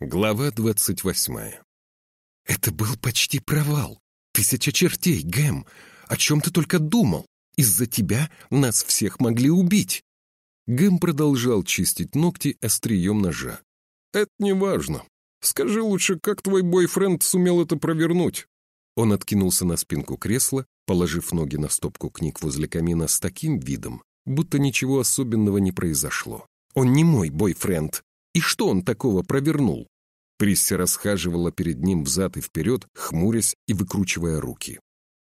Глава двадцать восьмая. «Это был почти провал. Тысяча чертей, Гэм. О чем ты только думал? Из-за тебя нас всех могли убить». Гэм продолжал чистить ногти острием ножа. «Это не важно. Скажи лучше, как твой бойфренд сумел это провернуть?» Он откинулся на спинку кресла, положив ноги на стопку книг возле камина с таким видом, будто ничего особенного не произошло. «Он не мой бойфренд. И что он такого провернул? Присси расхаживала перед ним взад и вперед, хмурясь и выкручивая руки.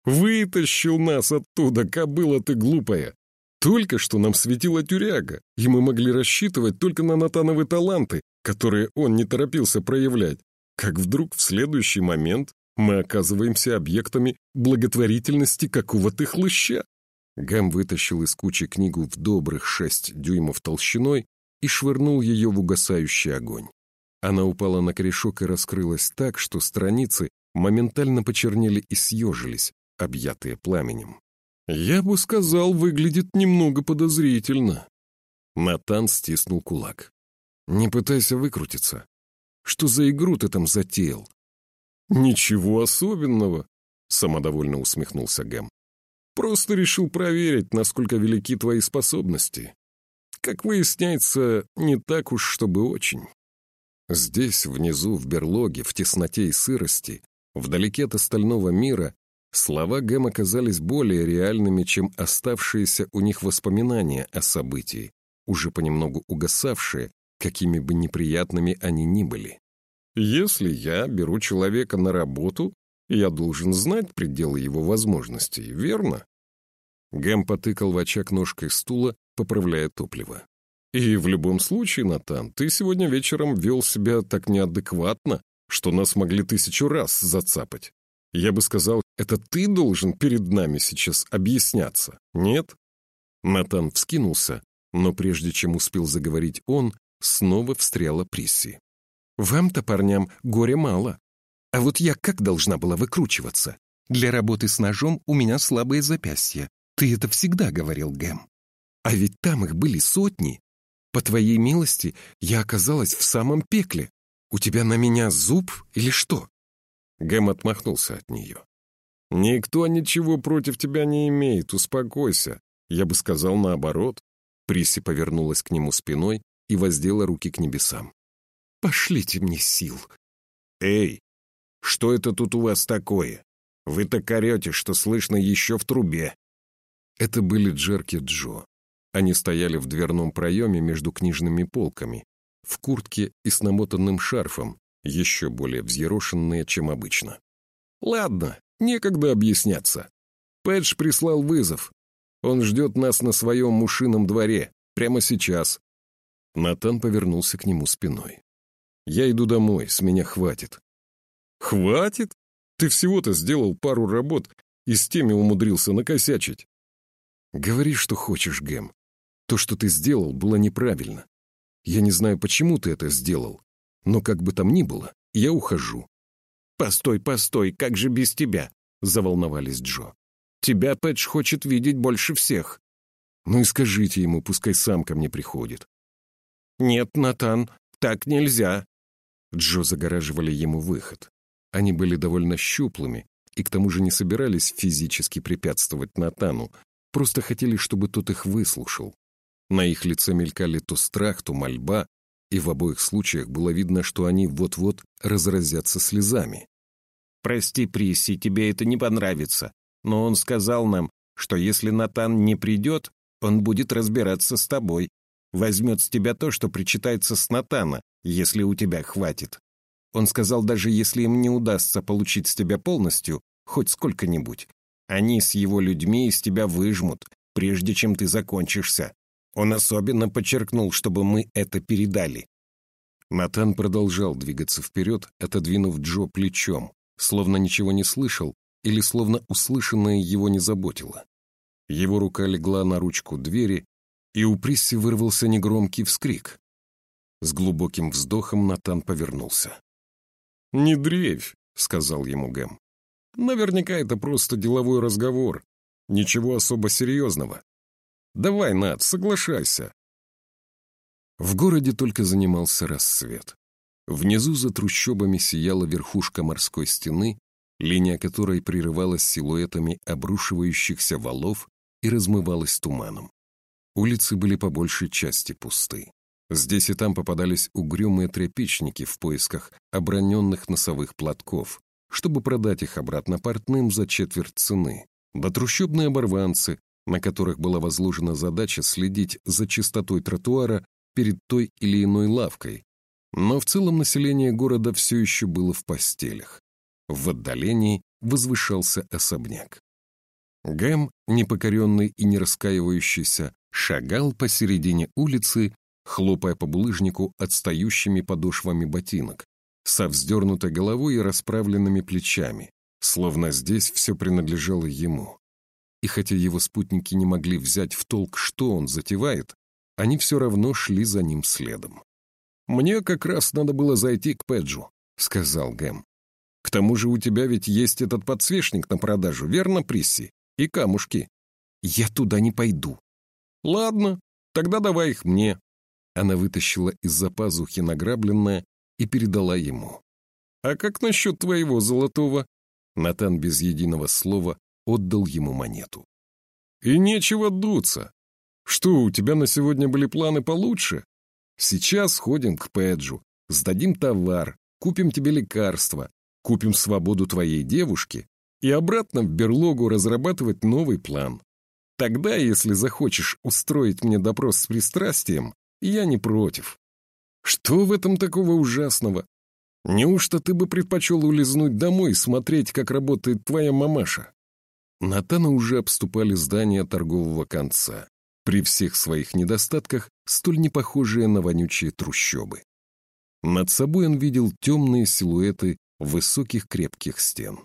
«Вытащил нас оттуда, кобыла ты глупая! Только что нам светила тюряга, и мы могли рассчитывать только на Натановы таланты, которые он не торопился проявлять. Как вдруг в следующий момент мы оказываемся объектами благотворительности какого-то хлыща. Гам вытащил из кучи книгу в добрых шесть дюймов толщиной и швырнул ее в угасающий огонь. Она упала на корешок и раскрылась так, что страницы моментально почернели и съежились, объятые пламенем. «Я бы сказал, выглядит немного подозрительно». Натан стиснул кулак. «Не пытайся выкрутиться. Что за игру ты там затеял?» «Ничего особенного», — самодовольно усмехнулся Гэм. «Просто решил проверить, насколько велики твои способности. Как выясняется, не так уж, чтобы очень. Здесь, внизу, в берлоге, в тесноте и сырости, вдалеке от остального мира, слова Гэм оказались более реальными, чем оставшиеся у них воспоминания о событии, уже понемногу угасавшие, какими бы неприятными они ни были. «Если я беру человека на работу, я должен знать пределы его возможностей, верно?» Гэм потыкал в очаг ножкой стула, поправляя топливо. «И в любом случае, Натан, ты сегодня вечером вел себя так неадекватно, что нас могли тысячу раз зацапать. Я бы сказал, это ты должен перед нами сейчас объясняться, нет?» Натан вскинулся, но прежде чем успел заговорить он, снова встряла Присси. «Вам-то, парням, горе мало. А вот я как должна была выкручиваться? Для работы с ножом у меня слабые запястья. Ты это всегда говорил, Гэм. А ведь там их были сотни. По твоей милости я оказалась в самом пекле. У тебя на меня зуб или что?» Гэм отмахнулся от нее. «Никто ничего против тебя не имеет, успокойся. Я бы сказал наоборот». Приси повернулась к нему спиной и воздела руки к небесам. «Пошлите мне сил». «Эй, что это тут у вас такое? Вы так орете, что слышно еще в трубе». Это были Джерки Джо. Они стояли в дверном проеме между книжными полками, в куртке и с намотанным шарфом, еще более взъерошенные, чем обычно. «Ладно, некогда объясняться. Пэдж прислал вызов. Он ждет нас на своем мушином дворе, прямо сейчас». Натан повернулся к нему спиной. «Я иду домой, с меня хватит». «Хватит? Ты всего-то сделал пару работ и с теми умудрился накосячить». «Говори, что хочешь, Гэм. То, что ты сделал, было неправильно. Я не знаю, почему ты это сделал, но как бы там ни было, я ухожу». «Постой, постой, как же без тебя?» — заволновались Джо. «Тебя Пэтч хочет видеть больше всех». «Ну и скажите ему, пускай сам ко мне приходит». «Нет, Натан, так нельзя». Джо загораживали ему выход. Они были довольно щуплыми и к тому же не собирались физически препятствовать Натану, просто хотели, чтобы тот их выслушал. На их лице мелькали то страх, то мольба, и в обоих случаях было видно, что они вот-вот разразятся слезами. «Прости, Приси, тебе это не понравится, но он сказал нам, что если Натан не придет, он будет разбираться с тобой, возьмет с тебя то, что причитается с Натана, если у тебя хватит. Он сказал, даже если им не удастся получить с тебя полностью, хоть сколько-нибудь, они с его людьми из тебя выжмут, прежде чем ты закончишься. Он особенно подчеркнул, чтобы мы это передали. Натан продолжал двигаться вперед, отодвинув Джо плечом, словно ничего не слышал или словно услышанное его не заботило. Его рука легла на ручку двери, и у Присси вырвался негромкий вскрик. С глубоким вздохом Натан повернулся. «Не дрейфь», — сказал ему Гэм. «Наверняка это просто деловой разговор. Ничего особо серьезного. Давай, Над, соглашайся. В городе только занимался рассвет. Внизу за трущобами сияла верхушка морской стены, линия которой прерывалась силуэтами обрушивающихся валов и размывалась туманом. Улицы были по большей части пусты. Здесь и там попадались угрюмые тряпичники в поисках оброненных носовых платков, чтобы продать их обратно портным за четверть цены. Да трущобные оборванцы, на которых была возложена задача следить за чистотой тротуара перед той или иной лавкой. Но в целом население города все еще было в постелях. В отдалении возвышался особняк. Гэм, непокоренный и не раскаивающийся, шагал посередине улицы хлопая по булыжнику отстающими подошвами ботинок, со вздернутой головой и расправленными плечами, словно здесь все принадлежало ему. И хотя его спутники не могли взять в толк, что он затевает, они все равно шли за ним следом. «Мне как раз надо было зайти к Педжу», — сказал Гэм. «К тому же у тебя ведь есть этот подсвечник на продажу, верно, Присси? И камушки». «Я туда не пойду». «Ладно, тогда давай их мне. Она вытащила из-за пазухи награбленное и передала ему. «А как насчет твоего золотого?» Натан без единого слова отдал ему монету. «И нечего дуться. Что, у тебя на сегодня были планы получше? Сейчас сходим к Пэджу, сдадим товар, купим тебе лекарства, купим свободу твоей девушки и обратно в берлогу разрабатывать новый план. Тогда, если захочешь устроить мне допрос с пристрастием, я не против. Что в этом такого ужасного? Неужто ты бы предпочел улизнуть домой и смотреть, как работает твоя мамаша? Натана уже обступали здания торгового конца, при всех своих недостатках, столь непохожие на вонючие трущобы. Над собой он видел темные силуэты высоких крепких стен.